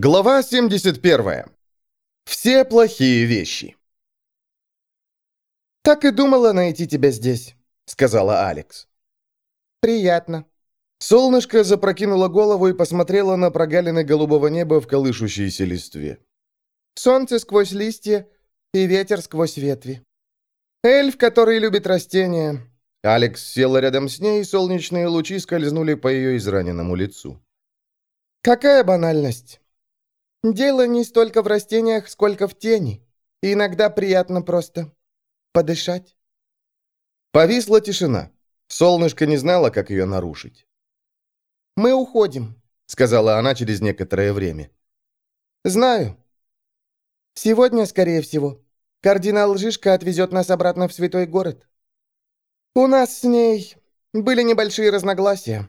Глава 71. Все плохие вещи. «Так и думала найти тебя здесь», — сказала Алекс. «Приятно». Солнышко запрокинуло голову и посмотрело на прогалины голубого неба в колышущейся листве. «Солнце сквозь листья и ветер сквозь ветви. Эльф, который любит растения». Алекс села рядом с ней, и солнечные лучи скользнули по ее израненному лицу. «Какая банальность!» Дело не столько в растениях, сколько в тени. И иногда приятно просто подышать. Повисла тишина. Солнышко не знало, как ее нарушить. «Мы уходим», — сказала она через некоторое время. «Знаю. Сегодня, скорее всего, кардинал Жишка отвезет нас обратно в святой город. У нас с ней были небольшие разногласия.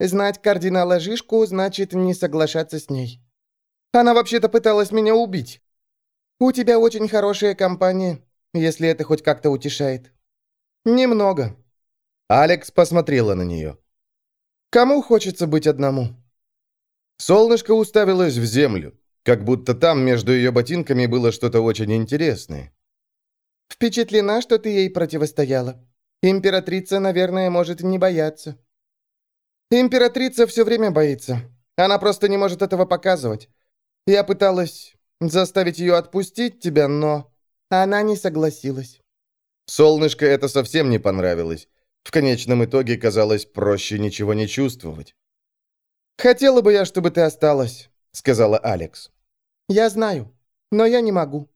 Знать кардинала Жишку значит не соглашаться с ней. Она вообще-то пыталась меня убить. У тебя очень хорошая компания, если это хоть как-то утешает. Немного. Алекс посмотрела на нее. Кому хочется быть одному? Солнышко уставилось в землю, как будто там между ее ботинками было что-то очень интересное. Впечатлена, что ты ей противостояла. Императрица, наверное, может не бояться. Императрица все время боится. Она просто не может этого показывать. Я пыталась заставить ее отпустить тебя, но она не согласилась. Солнышко это совсем не понравилось. В конечном итоге казалось проще ничего не чувствовать. «Хотела бы я, чтобы ты осталась», — сказала Алекс. «Я знаю, но я не могу.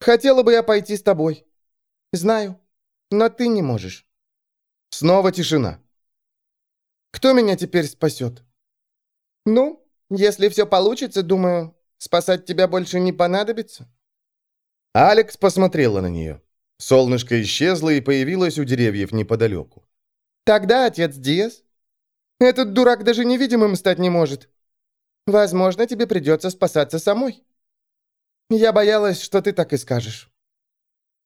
Хотела бы я пойти с тобой. Знаю, но ты не можешь». Снова тишина. «Кто меня теперь спасет?» «Ну, если все получится, думаю, спасать тебя больше не понадобится». Алекс посмотрела на нее. Солнышко исчезло и появилось у деревьев неподалеку. «Тогда отец Диас? Этот дурак даже невидимым стать не может. Возможно, тебе придется спасаться самой. Я боялась, что ты так и скажешь».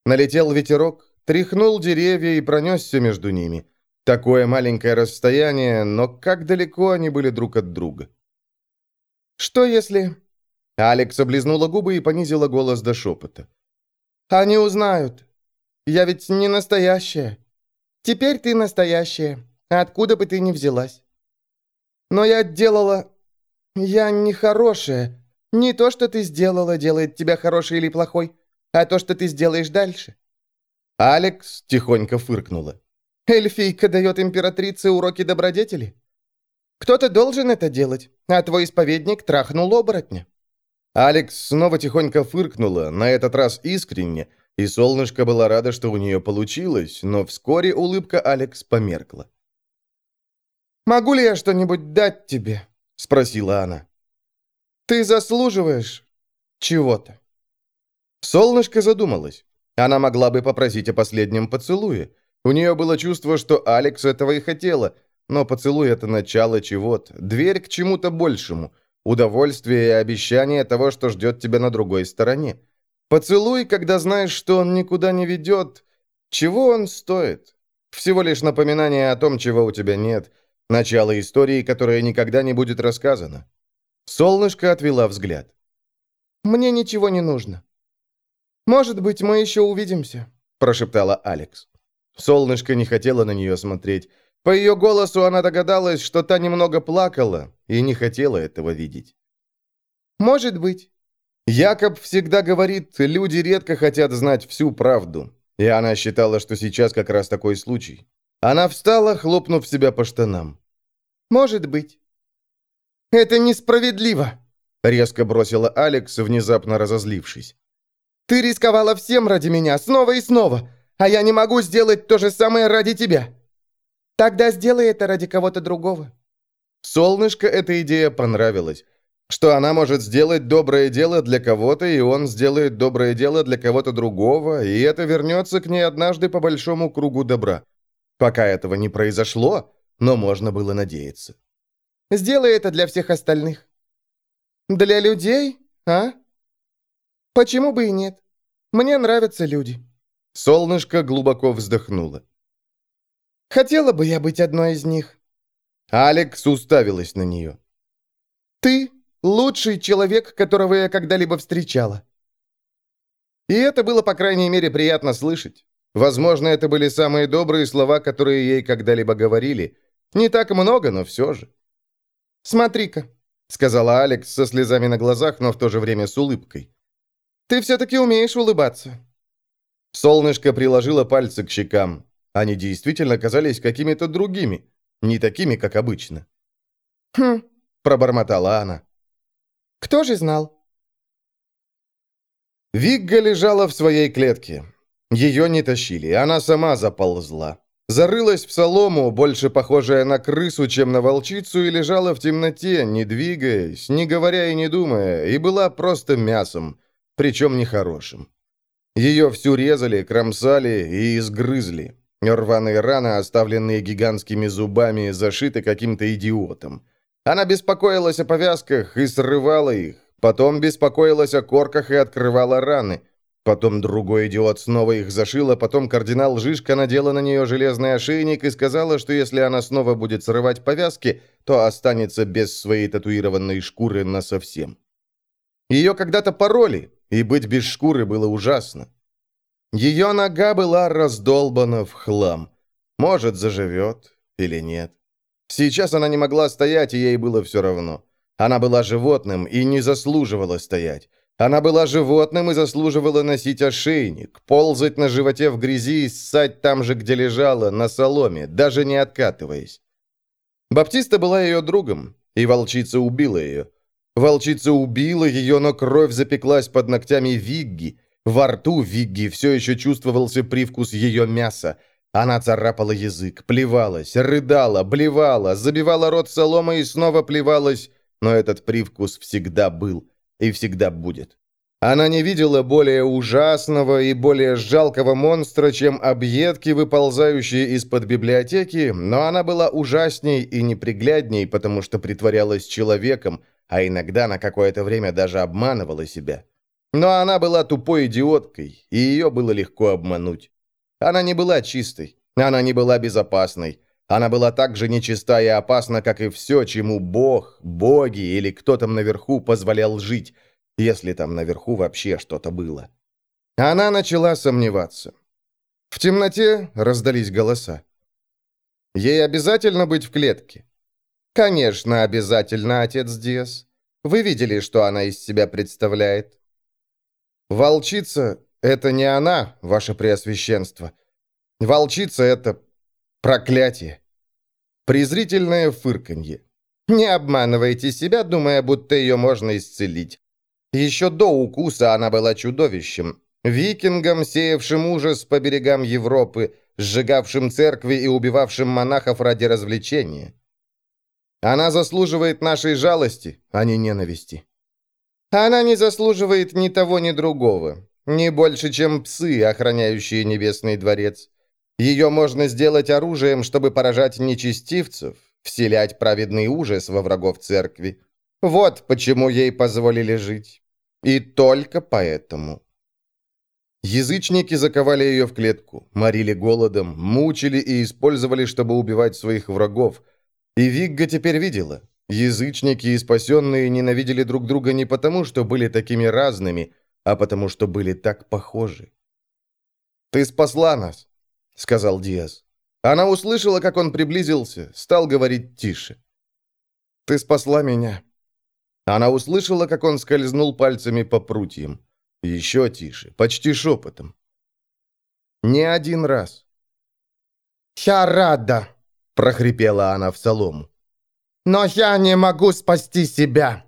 Налетел ветерок, тряхнул деревья и пронесся между ними. Такое маленькое расстояние, но как далеко они были друг от друга. «Что если...» Алекс облизнула губы и понизила голос до шепота. «Они узнают. Я ведь не настоящая. Теперь ты настоящая, откуда бы ты ни взялась. Но я делала... Я не хорошая. Не то, что ты сделала, делает тебя хорошей или плохой, а то, что ты сделаешь дальше». Алекс тихонько фыркнула. «Эльфийка дает императрице уроки добродетели? Кто-то должен это делать, а твой исповедник трахнул оборотня». Алекс снова тихонько фыркнула, на этот раз искренне, и солнышко было рада, что у нее получилось, но вскоре улыбка Алекс померкла. «Могу ли я что-нибудь дать тебе?» — спросила она. «Ты заслуживаешь чего-то». Солнышко задумалось. Она могла бы попросить о последнем поцелуе. У нее было чувство, что Алекс этого и хотела — но поцелуй — это начало чего-то, дверь к чему-то большему, удовольствие и обещание того, что ждет тебя на другой стороне. Поцелуй, когда знаешь, что он никуда не ведет. Чего он стоит? Всего лишь напоминание о том, чего у тебя нет. Начало истории, которая никогда не будет рассказана. Солнышко отвела взгляд. «Мне ничего не нужно. Может быть, мы еще увидимся», — прошептала Алекс. Солнышко не хотело на нее смотреть. По ее голосу она догадалась, что та немного плакала и не хотела этого видеть. «Может быть». Якоб всегда говорит, люди редко хотят знать всю правду. И она считала, что сейчас как раз такой случай. Она встала, хлопнув себя по штанам. «Может быть». «Это несправедливо», — резко бросила Алекс, внезапно разозлившись. «Ты рисковала всем ради меня, снова и снова, а я не могу сделать то же самое ради тебя. Тогда сделай это ради кого-то другого». Солнышко эта идея понравилась. Что она может сделать доброе дело для кого-то, и он сделает доброе дело для кого-то другого, и это вернется к ней однажды по большому кругу добра. Пока этого не произошло, но можно было надеяться. «Сделай это для всех остальных». «Для людей, а? Почему бы и нет? Мне нравятся люди». Солнышко глубоко вздохнуло. Хотела бы я быть одной из них». Алекс уставилась на нее. «Ты Лучший человек, которого я когда-либо встречала». И это было, по крайней мере, приятно слышать. Возможно, это были самые добрые слова, которые ей когда-либо говорили. Не так много, но все же. «Смотри-ка», — сказала Алекс со слезами на глазах, но в то же время с улыбкой. «Ты все-таки умеешь улыбаться». Солнышко приложило пальцы к щекам. Они действительно казались какими-то другими, не такими, как обычно. «Хм», — пробормотала она. «Кто же знал?» Вигга лежала в своей клетке. Ее не тащили, она сама заползла. Зарылась в солому, больше похожая на крысу, чем на волчицу, и лежала в темноте, не двигаясь, не говоря и не думая, и была просто мясом, причем нехорошим. Ее всю резали, кромсали и изгрызли. Рваные раны, оставленные гигантскими зубами, зашиты каким-то идиотом. Она беспокоилась о повязках и срывала их, потом беспокоилась о корках и открывала раны. Потом другой идиот снова их зашил, а потом кардинал Жишка надела на нее железный ошейник и сказала, что если она снова будет срывать повязки, то останется без своей татуированной шкуры насовсем. Ее когда-то пороли, и быть без шкуры было ужасно. Ее нога была раздолбана в хлам. Может, заживет или нет. Сейчас она не могла стоять, и ей было все равно. Она была животным и не заслуживала стоять. Она была животным и заслуживала носить ошейник, ползать на животе в грязи и ссать там же, где лежала, на соломе, даже не откатываясь. Баптиста была ее другом, и волчица убила ее. Волчица убила ее, но кровь запеклась под ногтями Вигги. Во рту Вигги все еще чувствовался привкус ее мяса. Она царапала язык, плевалась, рыдала, блевала, забивала рот соломой и снова плевалась, но этот привкус всегда был и всегда будет. Она не видела более ужасного и более жалкого монстра, чем объедки, выползающие из-под библиотеки, но она была ужасней и неприглядней, потому что притворялась человеком, а иногда на какое-то время даже обманывала себя. Но она была тупой идиоткой, и ее было легко обмануть. Она не была чистой, она не была безопасной, она была так же нечиста и опасна, как и все, чему Бог, боги или кто там наверху позволял жить, если там наверху вообще что-то было. Она начала сомневаться. В темноте раздались голоса. Ей обязательно быть в клетке? Конечно, обязательно, отец Диас. Вы видели, что она из себя представляет? Волчица — это не она, ваше преосвященство. Волчица — это Проклятие! Презрительное фырканье. Не обманывайте себя, думая, будто ее можно исцелить. Еще до укуса она была чудовищем. Викингом, сеявшим ужас по берегам Европы, сжигавшим церкви и убивавшим монахов ради развлечения. Она заслуживает нашей жалости, а не ненависти. Она не заслуживает ни того, ни другого. Не больше, чем псы, охраняющие Небесный дворец. Ее можно сделать оружием, чтобы поражать нечестивцев, вселять праведный ужас во врагов церкви. Вот почему ей позволили жить. И только поэтому. Язычники заковали ее в клетку, морили голодом, мучили и использовали, чтобы убивать своих врагов. И Вигга теперь видела. Язычники и спасенные ненавидели друг друга не потому, что были такими разными, а потому, что были так похожи. «Ты спасла нас сказал Диас. Она услышала, как он приблизился, стал говорить тише. «Ты спасла меня». Она услышала, как он скользнул пальцами по прутьям. Еще тише, почти шепотом. «Не один раз». «Я рада», — прохрипела она в солому. «Но я не могу спасти себя».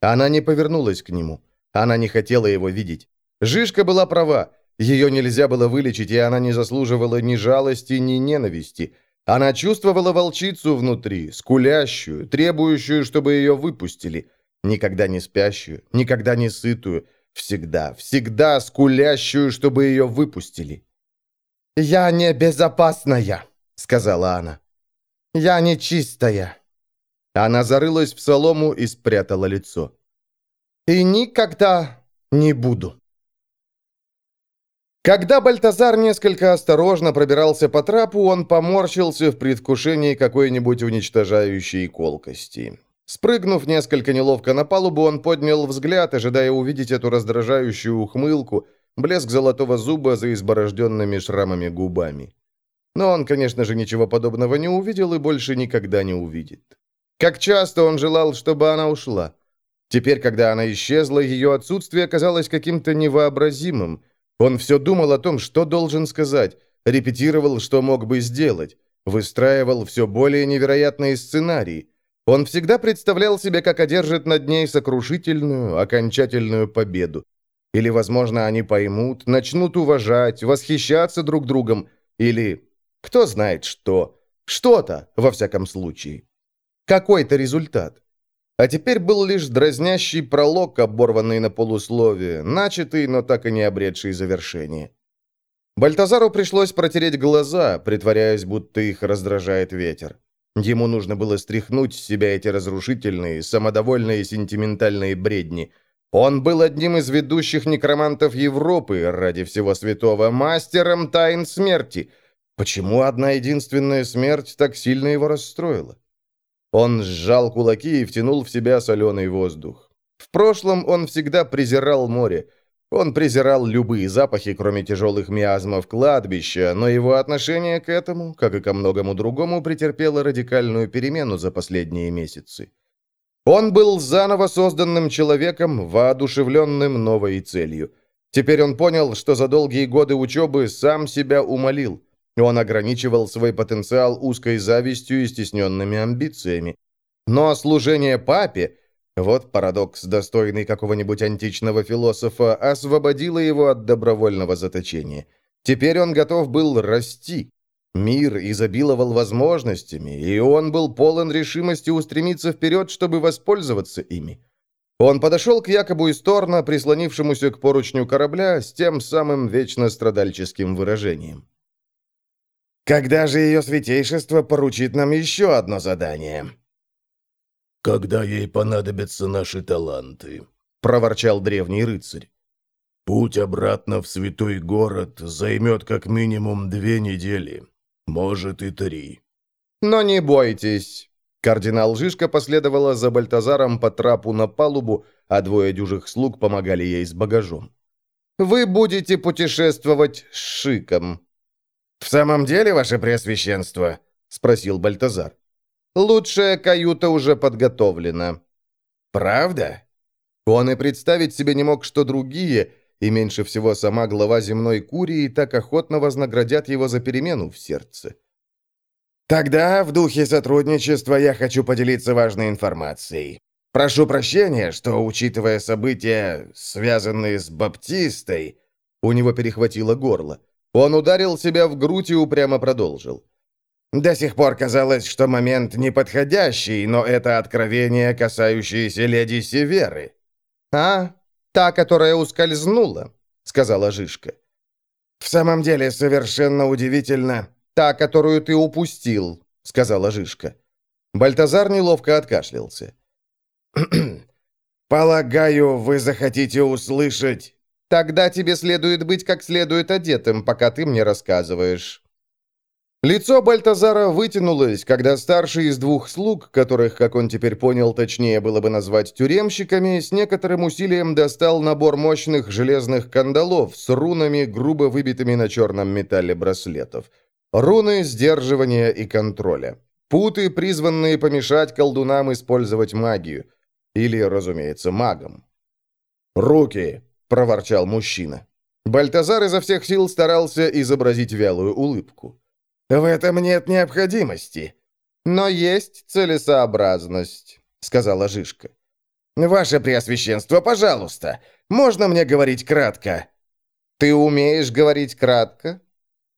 Она не повернулась к нему. Она не хотела его видеть. Жишка была права. Ее нельзя было вылечить, и она не заслуживала ни жалости, ни ненависти. Она чувствовала волчицу внутри, скулящую, требующую, чтобы ее выпустили. Никогда не спящую, никогда не сытую, всегда, всегда скулящую, чтобы ее выпустили. «Я не безопасная», — сказала она. «Я не чистая». Она зарылась в солому и спрятала лицо. «И никогда не буду». Когда Бальтазар несколько осторожно пробирался по трапу, он поморщился в предвкушении какой-нибудь уничтожающей колкости. Спрыгнув несколько неловко на палубу, он поднял взгляд, ожидая увидеть эту раздражающую ухмылку, блеск золотого зуба за изборожденными шрамами губами. Но он, конечно же, ничего подобного не увидел и больше никогда не увидит. Как часто он желал, чтобы она ушла. Теперь, когда она исчезла, ее отсутствие казалось каким-то невообразимым. Он все думал о том, что должен сказать, репетировал, что мог бы сделать, выстраивал все более невероятные сценарии. Он всегда представлял себе, как одержит над ней сокрушительную, окончательную победу. Или, возможно, они поймут, начнут уважать, восхищаться друг другом, или... Кто знает что. Что-то, во всяком случае. Какой-то результат. А теперь был лишь дразнящий пролог, оборванный на полусловие, начатый, но так и не обретший завершение. Бальтазару пришлось протереть глаза, притворяясь, будто их раздражает ветер. Ему нужно было стряхнуть с себя эти разрушительные, самодовольные сентиментальные бредни. Он был одним из ведущих некромантов Европы, ради всего святого, мастером тайн смерти. Почему одна единственная смерть так сильно его расстроила? Он сжал кулаки и втянул в себя соленый воздух. В прошлом он всегда презирал море. Он презирал любые запахи, кроме тяжелых миазмов кладбища, но его отношение к этому, как и ко многому другому, претерпело радикальную перемену за последние месяцы. Он был заново созданным человеком, воодушевленным новой целью. Теперь он понял, что за долгие годы учебы сам себя умолил. Он ограничивал свой потенциал узкой завистью и стесненными амбициями. Но служение папе вот парадокс, достойный какого-нибудь античного философа, освободило его от добровольного заточения. Теперь он готов был расти. Мир изобиловал возможностями, и он был полон решимости устремиться вперед, чтобы воспользоваться ими. Он подошел к Якобу Исторна, прислонившемуся к поручню корабля, с тем самым вечно страдальческим выражением. «Когда же ее святейшество поручит нам еще одно задание?» когда ей понадобятся наши таланты», — проворчал древний рыцарь. «Путь обратно в святой город займет как минимум две недели, может и три». «Но не бойтесь». Кардинал Жишка последовала за Бальтазаром по трапу на палубу, а двое дюжих слуг помогали ей с багажом. «Вы будете путешествовать с шиком». «В самом деле, ваше преосвященство?» — спросил Бальтазар. Лучшая каюта уже подготовлена». «Правда?» Он и представить себе не мог, что другие, и меньше всего сама глава земной курии, так охотно вознаградят его за перемену в сердце. «Тогда, в духе сотрудничества, я хочу поделиться важной информацией. Прошу прощения, что, учитывая события, связанные с Баптистой...» У него перехватило горло. Он ударил себя в грудь и упрямо продолжил. До сих пор казалось, что момент неподходящий, но это откровение, касающееся леди Северы. «А, та, которая ускользнула», — сказала Жишка. «В самом деле, совершенно удивительно. Та, которую ты упустил», — сказала Жишка. Бальтазар неловко откашлялся. «Полагаю, вы захотите услышать...» «Тогда тебе следует быть как следует одетым, пока ты мне рассказываешь». Лицо Бальтазара вытянулось, когда старший из двух слуг, которых, как он теперь понял, точнее было бы назвать тюремщиками, с некоторым усилием достал набор мощных железных кандалов с рунами, грубо выбитыми на черном металле браслетов. Руны сдерживания и контроля. Путы, призванные помешать колдунам использовать магию. Или, разумеется, магам. «Руки!» — проворчал мужчина. Бальтазар изо всех сил старался изобразить вялую улыбку. «В этом нет необходимости. Но есть целесообразность», — сказала Жишка. «Ваше Преосвященство, пожалуйста, можно мне говорить кратко?» «Ты умеешь говорить кратко?»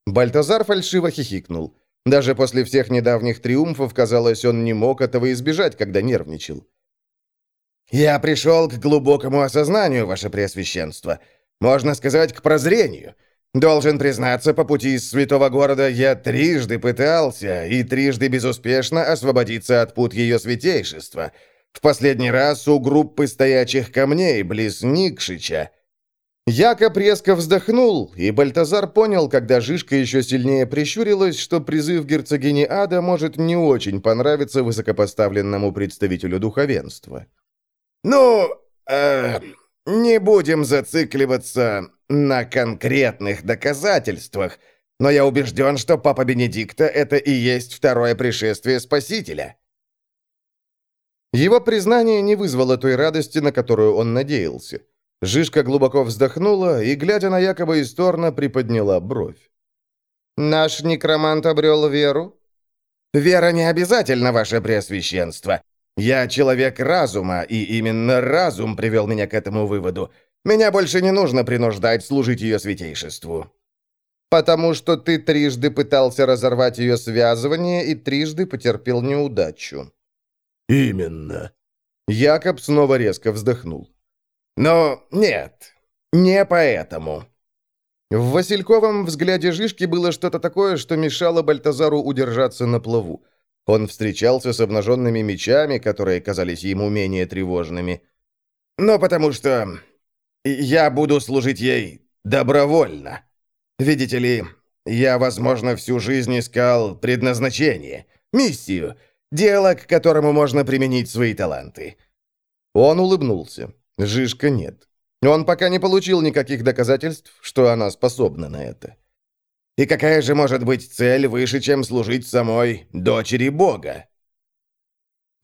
Бальтазар фальшиво хихикнул. Даже после всех недавних триумфов, казалось, он не мог этого избежать, когда нервничал. «Я пришел к глубокому осознанию, Ваше Преосвященство. Можно сказать, к прозрению. Должен признаться, по пути из святого города я трижды пытался и трижды безуспешно освободиться от пут ее святейшества. В последний раз у группы стоячих камней близ Никшича. Якоб резко вздохнул, и Бальтазар понял, когда Жишка еще сильнее прищурилась, что призыв герцогини Ада может не очень понравиться высокопоставленному представителю духовенства. «Ну, э, не будем зацикливаться на конкретных доказательствах, но я убежден, что Папа Бенедикта — это и есть второе пришествие Спасителя». Его признание не вызвало той радости, на которую он надеялся. Жишка глубоко вздохнула и, глядя на Якоба Исторна, приподняла бровь. «Наш некромант обрел веру?» «Вера не обязательно, ваше преосвященство. Я человек разума, и именно разум привел меня к этому выводу. Меня больше не нужно принуждать служить ее святейшеству». «Потому что ты трижды пытался разорвать ее связывание и трижды потерпел неудачу». «Именно». Якоб снова резко вздохнул. Но нет, не поэтому. В Васильковом взгляде Жишки было что-то такое, что мешало Бальтазару удержаться на плаву. Он встречался с обнаженными мечами, которые казались ему менее тревожными. Но потому что я буду служить ей добровольно. Видите ли, я, возможно, всю жизнь искал предназначение, миссию, дело, к которому можно применить свои таланты. Он улыбнулся. Жишка нет. Он пока не получил никаких доказательств, что она способна на это. И какая же может быть цель выше, чем служить самой дочери Бога?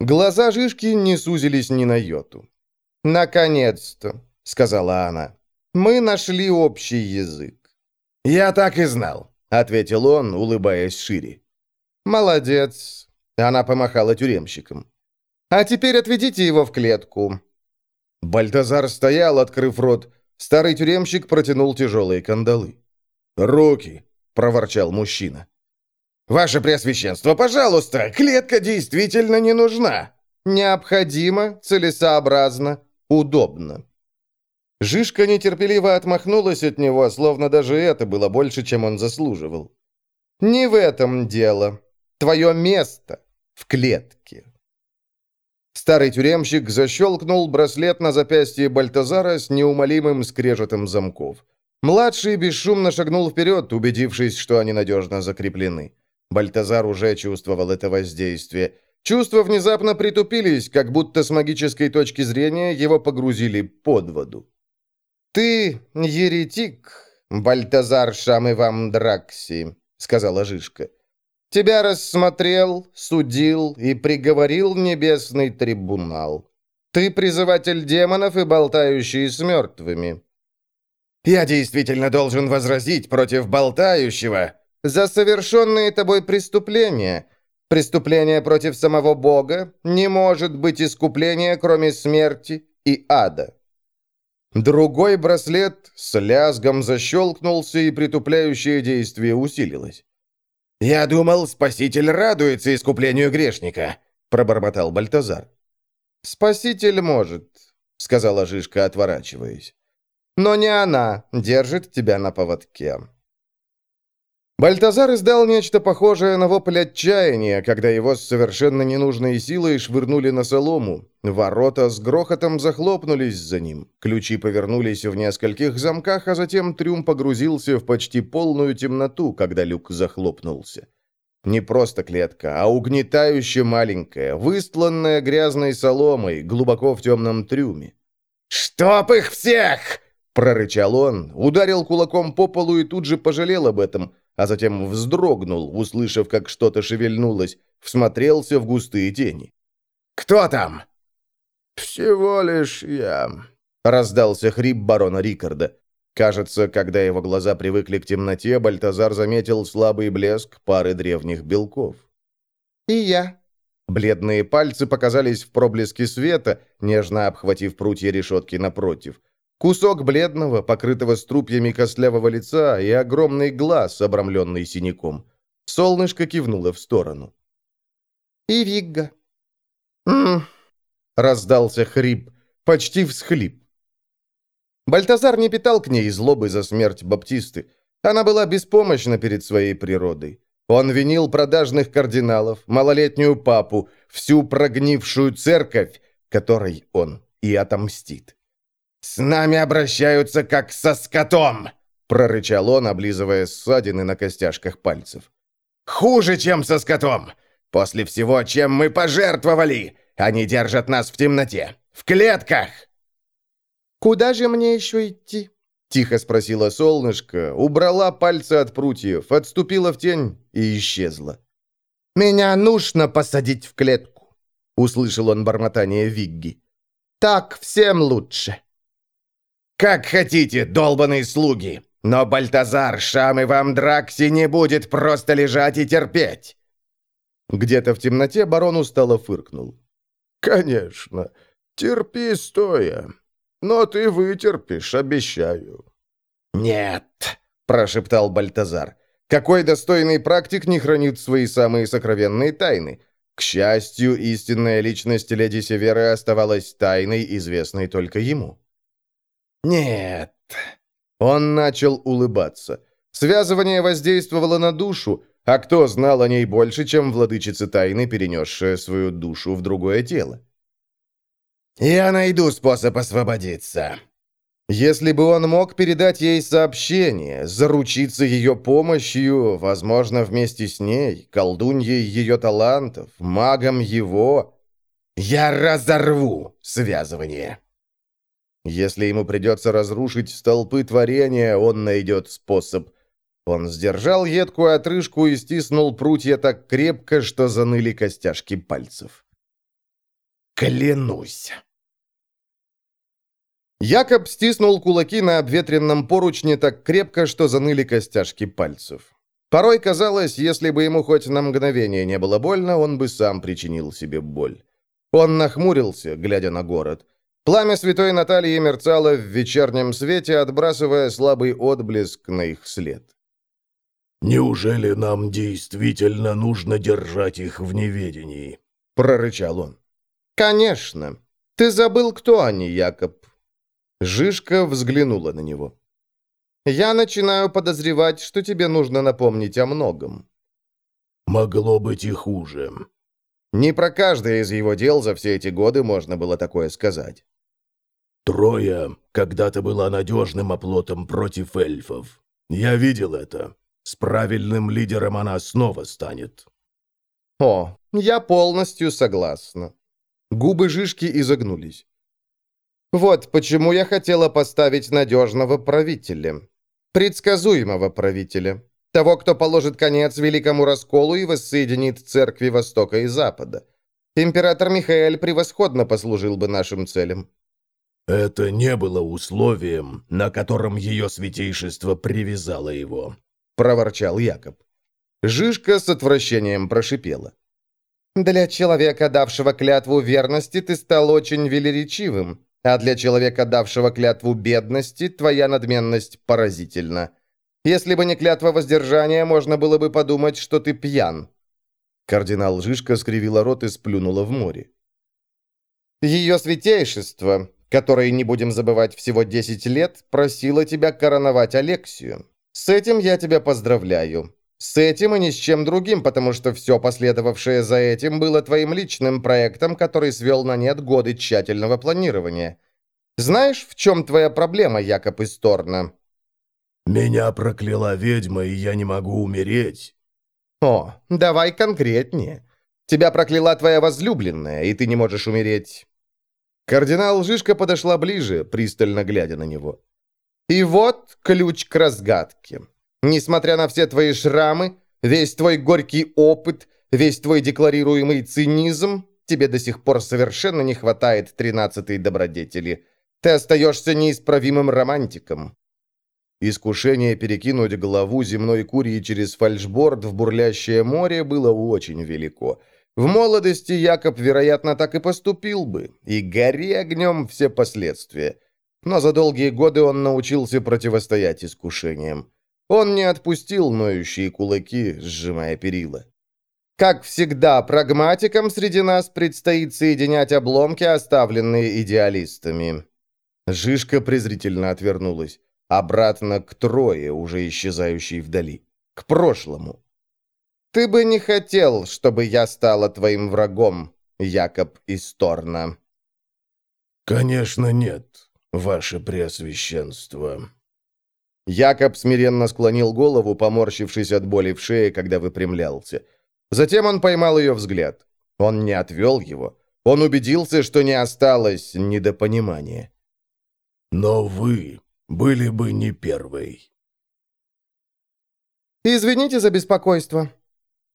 Глаза Жишки не сузились ни на йоту. «Наконец-то», — сказала она, — «мы нашли общий язык». «Я так и знал», — ответил он, улыбаясь шире. «Молодец», — она помахала тюремщиком. «А теперь отведите его в клетку. Бальтазар стоял, открыв рот. Старый тюремщик протянул тяжелые кандалы. «Руки!» — проворчал мужчина. «Ваше Преосвященство, пожалуйста, клетка действительно не нужна!» «Необходимо, целесообразно, удобно». Жишка нетерпеливо отмахнулась от него, словно даже это было больше, чем он заслуживал. «Не в этом дело. Твое место в клетке». Старый тюремщик защелкнул браслет на запястье Бальтазара с неумолимым скрежетом замков. Младший бесшумно шагнул вперед, убедившись, что они надежно закреплены. Бальтазар уже чувствовал это воздействие. Чувства внезапно притупились, как будто с магической точки зрения его погрузили под воду. «Ты еретик, Бальтазар Шамывам Дракси», — сказала Жишка. Тебя рассмотрел, судил и приговорил небесный трибунал. Ты призыватель демонов и болтающий с мертвыми». «Я действительно должен возразить против болтающего». «За совершенные тобой преступления. Преступление против самого Бога не может быть искупления, кроме смерти и ада». Другой браслет с лязгом защелкнулся, и притупляющее действие усилилось. «Я думал, Спаситель радуется искуплению грешника», — пробормотал Бальтазар. «Спаситель может», — сказала Жишка, отворачиваясь. «Но не она держит тебя на поводке». Бальтазар издал нечто похожее на вопль отчаяния, когда его с совершенно ненужной силой швырнули на солому. Ворота с грохотом захлопнулись за ним. Ключи повернулись в нескольких замках, а затем трюм погрузился в почти полную темноту, когда люк захлопнулся. Не просто клетка, а угнетающе маленькая, выстланная грязной соломой, глубоко в темном трюме. «Чтоб их всех!» — прорычал он, ударил кулаком по полу и тут же пожалел об этом — а затем вздрогнул, услышав, как что-то шевельнулось, всмотрелся в густые тени. «Кто там?» «Всего лишь я», — раздался хрип барона Рикарда. Кажется, когда его глаза привыкли к темноте, Бальтазар заметил слабый блеск пары древних белков. «И я». Бледные пальцы показались в проблеске света, нежно обхватив прутья решетки напротив. Кусок бледного, покрытого струпьями костлявого лица и огромный глаз, обрамленный синяком. Солнышко кивнуло в сторону. «И Вигга». «М-м-м», раздался хрип, почти всхлип. Бальтазар не питал к ней злобы за смерть Баптисты. Она была беспомощна перед своей природой. Он винил продажных кардиналов, малолетнюю папу, всю прогнившую церковь, которой он и отомстит. С нами обращаются как со скотом!» прорычал он, облизывая ссадины на костяшках пальцев. «Хуже, чем со скотом! После всего, чем мы пожертвовали! Они держат нас в темноте! В клетках!» «Куда же мне еще идти?» — тихо спросила солнышко, убрала пальцы от прутьев, отступила в тень и исчезла. «Меня нужно посадить в клетку», — услышал он бормотание Вигги. «Так всем лучше». «Как хотите, долбаные слуги! Но Бальтазар, Шам и вам Дракси не будет просто лежать и терпеть!» Где-то в темноте барон устало фыркнул. «Конечно. Терпи стоя. Но ты вытерпишь, обещаю». «Нет», — прошептал Бальтазар. «Какой достойный практик не хранит свои самые сокровенные тайны?» К счастью, истинная личность леди Северы оставалась тайной, известной только ему. «Нет», он начал улыбаться. Связывание воздействовало на душу, а кто знал о ней больше, чем владычица тайны, перенесшая свою душу в другое тело? «Я найду способ освободиться». Если бы он мог передать ей сообщение, заручиться ее помощью, возможно, вместе с ней, колдуньей ее талантов, магом его... «Я разорву связывание». Если ему придется разрушить столпы творения, он найдет способ. Он сдержал едкую отрыжку и стиснул прутья так крепко, что заныли костяшки пальцев. «Клянусь!» Якоб стиснул кулаки на обветренном поручне так крепко, что заныли костяшки пальцев. Порой казалось, если бы ему хоть на мгновение не было больно, он бы сам причинил себе боль. Он нахмурился, глядя на город. Пламя святой Натальи мерцало в вечернем свете, отбрасывая слабый отблеск на их след. «Неужели нам действительно нужно держать их в неведении?» — прорычал он. «Конечно. Ты забыл, кто они, Якоб?» Жишка взглянула на него. «Я начинаю подозревать, что тебе нужно напомнить о многом». «Могло быть и хуже». Не про каждое из его дел за все эти годы можно было такое сказать. Троя когда-то была надежным оплотом против эльфов. Я видел это. С правильным лидером она снова станет. О, я полностью согласна. Губы Жишки изогнулись. Вот почему я хотела поставить надежного правителя. Предсказуемого правителя. Того, кто положит конец великому расколу и воссоединит церкви Востока и Запада. Император Михаэль превосходно послужил бы нашим целям. «Это не было условием, на котором ее святейшество привязало его», — проворчал Якоб. Жишка с отвращением прошипела. «Для человека, давшего клятву верности, ты стал очень велеречивым, а для человека, давшего клятву бедности, твоя надменность поразительна. Если бы не клятва воздержания, можно было бы подумать, что ты пьян». Кардинал Жишка скривила рот и сплюнула в море. «Ее святейшество, которой, не будем забывать, всего 10 лет, просила тебя короновать Алексию. С этим я тебя поздравляю. С этим и ни с чем другим, потому что все последовавшее за этим было твоим личным проектом, который свел на нет годы тщательного планирования. Знаешь, в чем твоя проблема, Якоб Исторна?» «Меня прокляла ведьма, и я не могу умереть». «О, давай конкретнее. Тебя прокляла твоя возлюбленная, и ты не можешь умереть. Кардинал Жишка подошла ближе, пристально глядя на него. «И вот ключ к разгадке. Несмотря на все твои шрамы, весь твой горький опыт, весь твой декларируемый цинизм, тебе до сих пор совершенно не хватает тринадцатой добродетели. Ты остаешься неисправимым романтиком». Искушение перекинуть голову земной курии через фальшборд в бурлящее море было очень велико – в молодости Якоб, вероятно, так и поступил бы, и гори огнем все последствия. Но за долгие годы он научился противостоять искушениям. Он не отпустил ноющие кулаки, сжимая перила. Как всегда, прагматикам среди нас предстоит соединять обломки, оставленные идеалистами. Жишка презрительно отвернулась. Обратно к Трое, уже исчезающей вдали. К прошлому. Ты бы не хотел, чтобы я стала твоим врагом, Якоб Исторна. Конечно, нет. ваше преосвященство». Якоб смиренно склонил голову, поморщившись от боли в шее, когда выпрямлялся. Затем он поймал ее взгляд. Он не отвел его. Он убедился, что не осталось недопонимания. «Но вы были бы не первой». «Извините за беспокойство».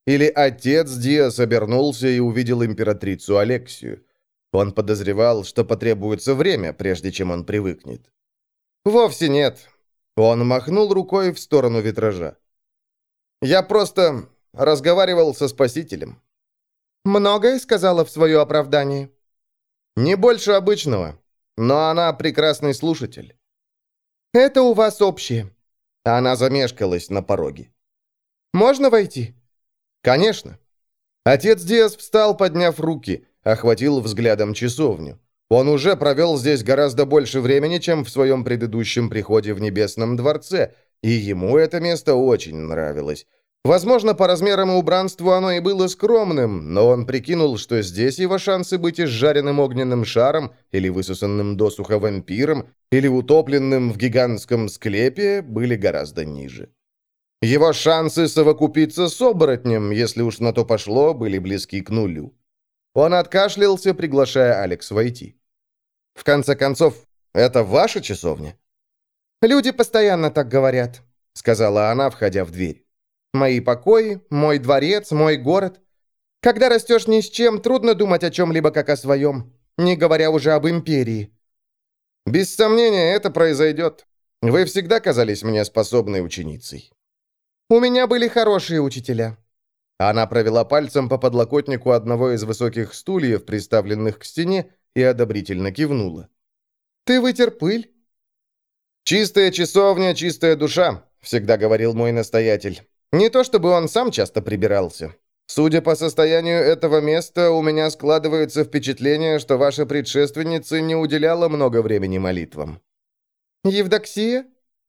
Или отец Диас обернулся и увидел императрицу Алексию. Он подозревал, что потребуется время, прежде чем он привыкнет. «Вовсе нет». Он махнул рукой в сторону витража. «Я просто разговаривал со Спасителем». «Многое сказала в свое оправдание?» «Не больше обычного, но она прекрасный слушатель». «Это у вас общее». Она замешкалась на пороге. «Можно войти?» «Конечно». Отец Диас встал, подняв руки, охватил взглядом часовню. Он уже провел здесь гораздо больше времени, чем в своем предыдущем приходе в Небесном дворце, и ему это место очень нравилось. Возможно, по размерам и убранству оно и было скромным, но он прикинул, что здесь его шансы быть изжаренным огненным шаром, или высосанным досуха вампиром, или утопленным в гигантском склепе были гораздо ниже. Его шансы совокупиться с оборотнем, если уж на то пошло, были близки к нулю. Он откашлялся, приглашая Алекс войти. «В конце концов, это ваша часовня?» «Люди постоянно так говорят», — сказала она, входя в дверь. «Мои покои, мой дворец, мой город. Когда растешь ни с чем, трудно думать о чем-либо как о своем, не говоря уже об империи». «Без сомнения, это произойдет. Вы всегда казались мне способной ученицей». «У меня были хорошие учителя». Она провела пальцем по подлокотнику одного из высоких стульев, приставленных к стене, и одобрительно кивнула. «Ты вытер пыль?» «Чистая часовня, чистая душа», — всегда говорил мой настоятель. Не то чтобы он сам часто прибирался. Судя по состоянию этого места, у меня складывается впечатление, что ваша предшественница не уделяла много времени молитвам. «Евдоксия?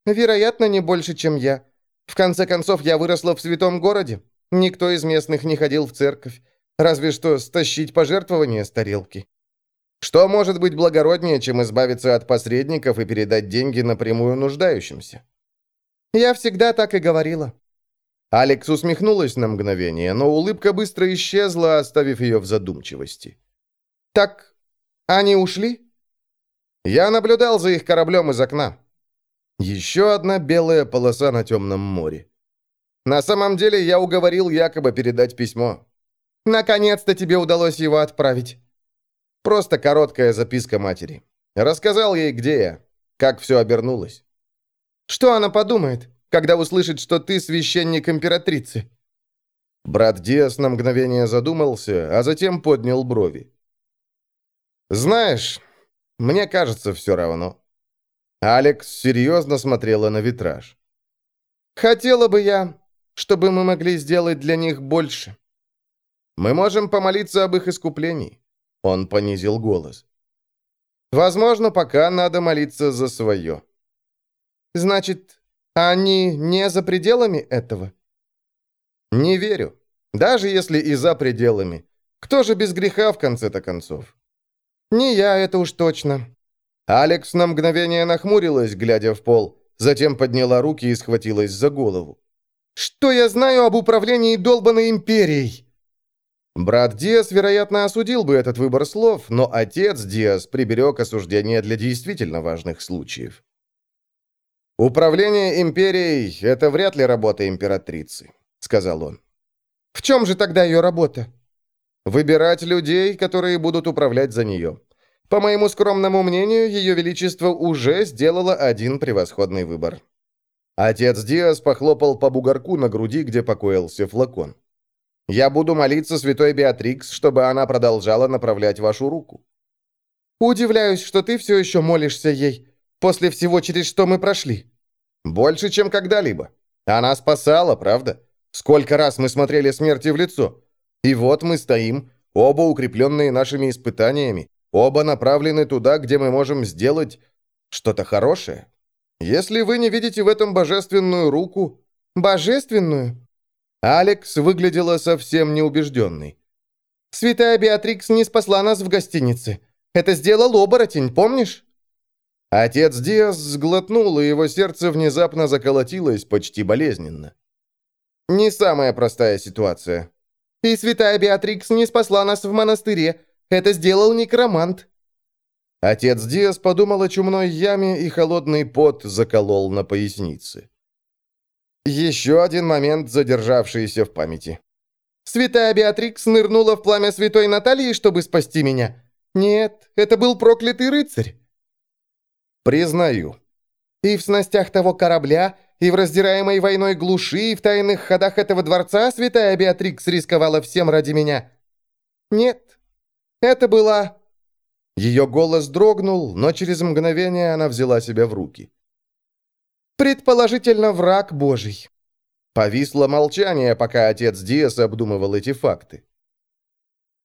Вероятно, не больше, чем я. В конце концов, я выросла в святом городе. Никто из местных не ходил в церковь. Разве что стащить пожертвования с тарелки. Что может быть благороднее, чем избавиться от посредников и передать деньги напрямую нуждающимся? Я всегда так и говорила. Алекс усмехнулась на мгновение, но улыбка быстро исчезла, оставив ее в задумчивости. «Так они ушли?» Я наблюдал за их кораблем из окна. Еще одна белая полоса на темном море. На самом деле, я уговорил якобы передать письмо. Наконец-то тебе удалось его отправить. Просто короткая записка матери. Рассказал ей, где я, как все обернулось. Что она подумает, когда услышит, что ты священник императрицы? Брат Диас на мгновение задумался, а затем поднял брови. «Знаешь, мне кажется, все равно. Алекс серьезно смотрела на витраж. «Хотела бы я, чтобы мы могли сделать для них больше». «Мы можем помолиться об их искуплении», — он понизил голос. «Возможно, пока надо молиться за свое». «Значит, они не за пределами этого?» «Не верю. Даже если и за пределами. Кто же без греха, в конце-то концов?» «Не я, это уж точно. Алекс на мгновение нахмурилась, глядя в пол, затем подняла руки и схватилась за голову. «Что я знаю об управлении долбанной империей?» Брат Диас, вероятно, осудил бы этот выбор слов, но отец Диас приберег осуждение для действительно важных случаев. «Управление империей — это вряд ли работа императрицы», — сказал он. «В чем же тогда ее работа?» «Выбирать людей, которые будут управлять за нее. По моему скромному мнению, Ее Величество уже сделало один превосходный выбор. Отец Диас похлопал по бугорку на груди, где покоился флакон. «Я буду молиться святой Беатрикс, чтобы она продолжала направлять вашу руку». «Удивляюсь, что ты все еще молишься ей, после всего, через что мы прошли». «Больше, чем когда-либо. Она спасала, правда? Сколько раз мы смотрели смерти в лицо. И вот мы стоим, оба укрепленные нашими испытаниями, Оба направлены туда, где мы можем сделать что-то хорошее. Если вы не видите в этом божественную руку... Божественную? Алекс выглядела совсем неубежденной. «Святая Беатрикс не спасла нас в гостинице. Это сделал оборотень, помнишь?» Отец Диас сглотнул, и его сердце внезапно заколотилось почти болезненно. «Не самая простая ситуация. И святая Беатрикс не спасла нас в монастыре. Это сделал некромант». Отец Диас подумал о чумной яме, и холодный пот заколол на пояснице. Еще один момент, задержавшийся в памяти. «Святая Беатрикс нырнула в пламя святой Натальи, чтобы спасти меня. Нет, это был проклятый рыцарь». «Признаю. И в снастях того корабля, и в раздираемой войной глуши, и в тайных ходах этого дворца святая Беатрикс рисковала всем ради меня. Нет, это была...» Ее голос дрогнул, но через мгновение она взяла себя в руки. «Предположительно, враг Божий». Повисло молчание, пока отец Диас обдумывал эти факты.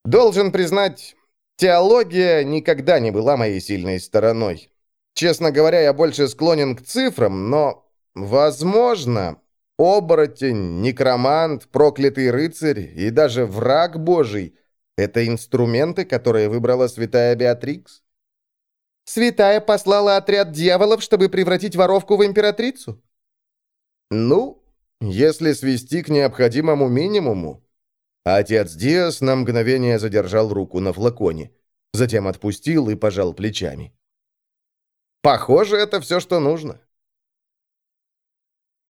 «Должен признать, теология никогда не была моей сильной стороной. Честно говоря, я больше склонен к цифрам, но, возможно, оборотень, некромант, проклятый рыцарь и даже враг Божий — это инструменты, которые выбрала святая Беатрикс? Святая послала отряд дьяволов, чтобы превратить воровку в императрицу? Ну, если свести к необходимому минимуму. Отец Диас на мгновение задержал руку на флаконе, затем отпустил и пожал плечами. Похоже, это все, что нужно.